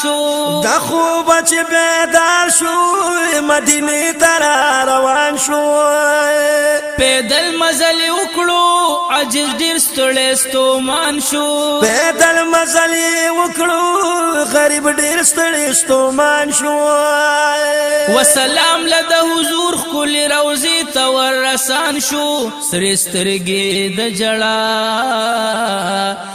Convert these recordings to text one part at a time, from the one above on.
شو د خوب چې بیدار شو مدینه تر روان شو پیدل مزل وکړو عجز ډیر ستړی ستومان شو پیدل مزل وکړو غریب ډیر ستړی ستومان شو وسلام له د حضور خل روزي ته ور رسان شو سرسترګې د جړا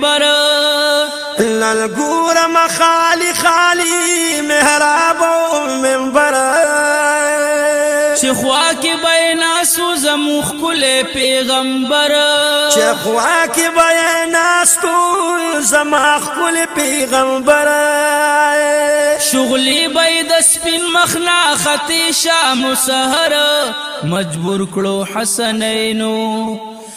برا لل ګور مخالی خالی محراب او منبر چې خوا کې بینا سو زمو خپل پیغمبر چې خوا کې بینا سو زما خپل پیغمبر شغلی بای د سپین مخنا ختی شام سحر مجبور کړو حسنینو